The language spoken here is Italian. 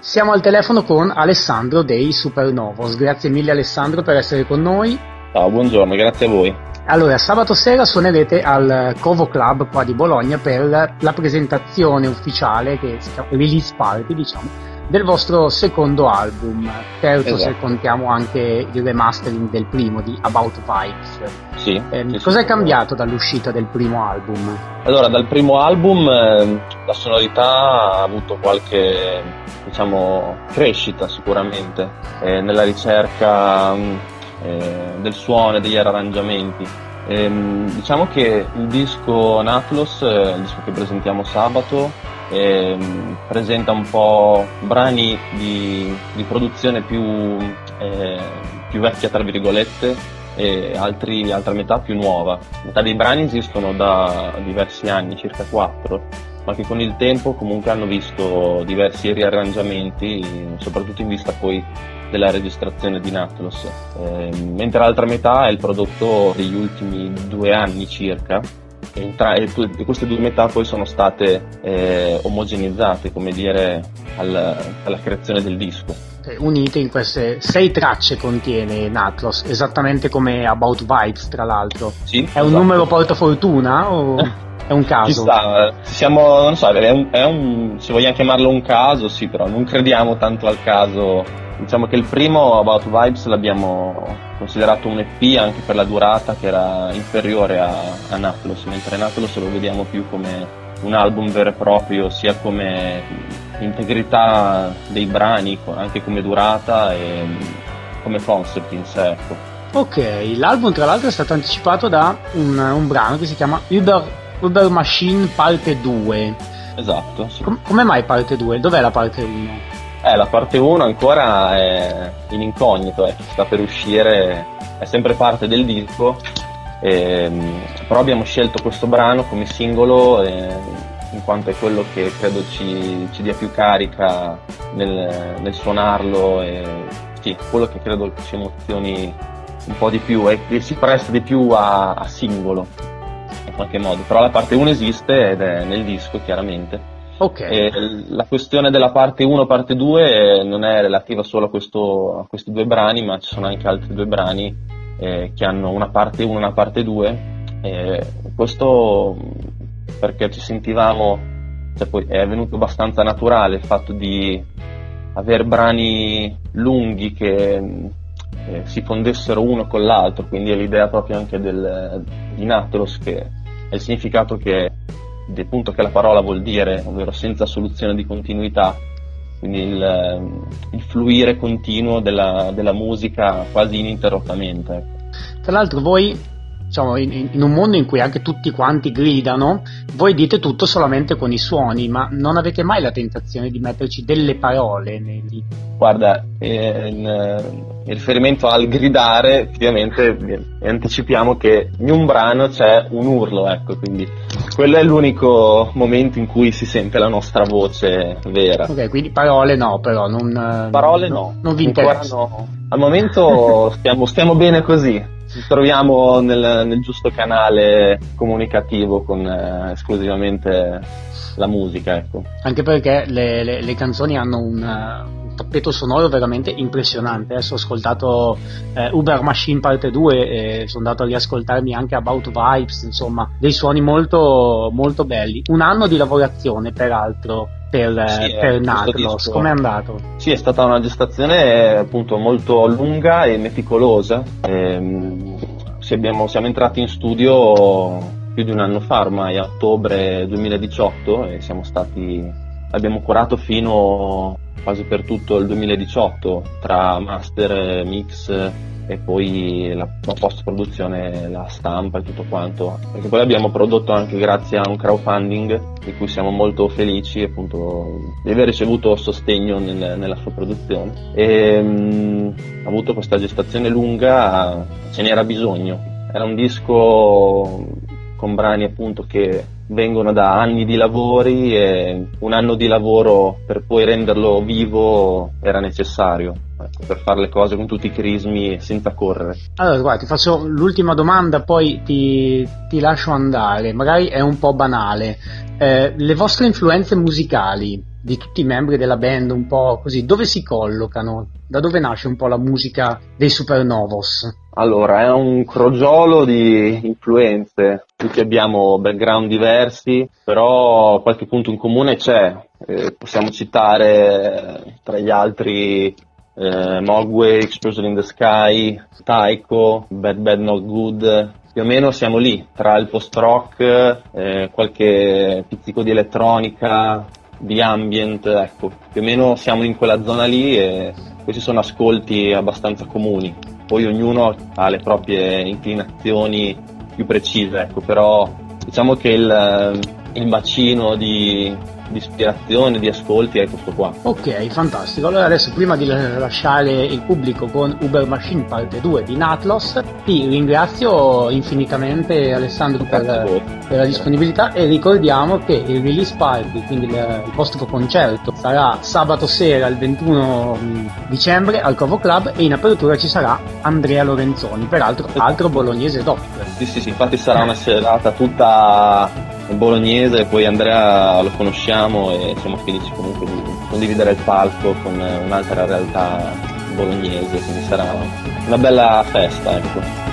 Siamo al telefono con Alessandro dei Supernovos. Grazie mille Alessandro per essere con noi. Ciao, buongiorno, grazie a voi. Allora, sabato sera suonerete al Covo Club qua di Bologna per la presentazione ufficiale che si chiama Release Party, diciamo, del vostro secondo album. Terzo esatto. se contiamo anche il remastering del primo di About Vibes. Sì. Eh, sì cos'è sì, cambiato dall'uscita del primo album? Allora, dal primo album eh, la sonorità ha avuto qualche, diciamo, crescita sicuramente eh, nella ricerca mm, eh, del suono e degli arrangiamenti. Ehm, diciamo che il disco Natlos, eh, il disco che presentiamo sabato, ehm, presenta un po' brani di, di produzione più, eh, più, vecchia, tra virgolette, e altri, altra metà più nuova. Metà dei brani esistono da diversi anni, circa quattro, ma che con il tempo comunque hanno visto diversi riarrangiamenti, soprattutto in vista poi della registrazione di Natlos, eh, mentre l'altra metà è il prodotto degli ultimi due anni circa, e, tra, e, e queste due metà poi sono state eh, omogenizzate, come dire, al, alla creazione del disco. Unite in queste sei tracce contiene Natlos, esattamente come About Vibes tra l'altro. Sì, è un esatto. numero portafortuna o è un caso? Chissà, siamo, non so, è un, è un, se vogliamo chiamarlo un caso, sì, però non crediamo tanto al caso Diciamo che il primo About Vibes l'abbiamo considerato un EP anche per la durata che era inferiore a, a Natlos, mentre Natlos lo vediamo più come un album vero e proprio, sia come integrità dei brani, anche come durata e come concept in sé. Ecco. Ok, l'album tra l'altro è stato anticipato da un, un brano che si chiama Uber, Uber Machine Parte 2. Esatto. Sì. Com- come mai parte 2? Dov'è la parte 1? Eh, la parte 1 ancora è in incognito, eh, sta per uscire, è sempre parte del disco, ehm, però abbiamo scelto questo brano come singolo eh, in quanto è quello che credo ci, ci dia più carica nel, nel suonarlo e sì, quello che credo ci emozioni un po' di più e che si presta di più a, a singolo in qualche modo, però la parte 1 esiste ed è nel disco chiaramente Okay. la questione della parte 1 e parte 2 non è relativa solo a, questo, a, questi due brani, ma ci sono anche altri due brani eh, che hanno una parte 1 e una parte 2. Eh, questo perché ci sentivamo, cioè poi è venuto abbastanza naturale il fatto di avere brani lunghi che eh, si fondessero uno con l'altro, quindi è l'idea proprio anche del, di Natros che è il significato che del punto che la parola vuol dire, ovvero senza soluzione di continuità, quindi il, ehm, il fluire continuo della, della, musica quasi ininterrottamente. Tra l'altro voi, diciamo, in, in, un mondo in cui anche tutti quanti gridano, voi dite tutto solamente con i suoni, ma non avete mai la tentazione di metterci delle parole nei Guarda, eh, in, in, riferimento al gridare, effettivamente eh, anticipiamo che in un brano c'è un urlo, ecco, quindi quello è l'unico momento in cui si sente la nostra voce vera. Ok, quindi parole no, però non. Eh, parole no. Non vi interessa. No. Al momento stiamo, stiamo, bene così. Ci troviamo nel, nel giusto canale comunicativo con eh, esclusivamente la musica, ecco. Anche perché le, le, le canzoni hanno un tappeto sonoro veramente impressionante. Adesso ho ascoltato eh, Uber Machine parte 2 e sono andato a riascoltarmi anche About Vibes, insomma, dei suoni molto, molto belli. Un anno di lavorazione, peraltro. Per, sì, per eh, Natlos, come è andato? Sì, è stata una gestazione appunto molto lunga e meticolosa. Ehm, abbiamo, siamo entrati in studio più di un anno fa, ormai a ottobre 2018 e siamo stati, abbiamo curato fino quasi per tutto il 2018 tra master, mix e poi la, post produzione, la stampa e tutto quanto. Perché poi l'abbiamo prodotto anche grazie a un crowdfunding di cui siamo molto felici appunto di aver ricevuto sostegno nel, nella sua produzione. E um, ha avuto questa gestazione lunga ce n'era bisogno. Era un disco con brani appunto che vengono da anni di lavori e un anno di lavoro per poi renderlo vivo era necessario ecco, per fare le cose con tutti i crismi senza correre. Allora, guarda, ti faccio l'ultima domanda, poi ti, ti lascio andare. Magari è un po' banale. Eh, le vostre influenze musicali di tutti i membri della band, un po' così, dove si collocano? Da dove nasce un po' la musica dei Supernovos? Allora, è un crogiolo di influenze, tutti abbiamo background diversi, però qualche punto in comune c'è. Eh, possiamo citare tra gli altri eh, Mogwai, Explosion in the Sky, Taiko, Bad Bad Not Good, più o meno siamo lì, tra il post-rock, eh, qualche pizzico di elettronica, di ambient, ecco, più o meno siamo in quella zona lì e questi sono ascolti abbastanza comuni. Poi ognuno ha le proprie inclinazioni più precise, ecco, però diciamo che il, il bacino di, di ispirazione, di ascolti è questo qua. Ok, fantastico. Allora adesso prima di lasciare il pubblico con Uber Machine parte 2 di Natlos, ti ringrazio infinitamente Alessandro per, per, la disponibilità e ricordiamo che il release party, quindi il, il vostro concerto, sarà sabato sera il 21 dicembre al Covo Club e in apertura ci sarà Andrea Lorenzoni, peraltro altro bolognese doc. Sì, sì, sì, infatti sarà una serata tutta bolognese, poi Andrea lo conosciamo e siamo felici comunque di condividere il palco con un'altra realtà bolognese, quindi sarà una bella festa. Ecco.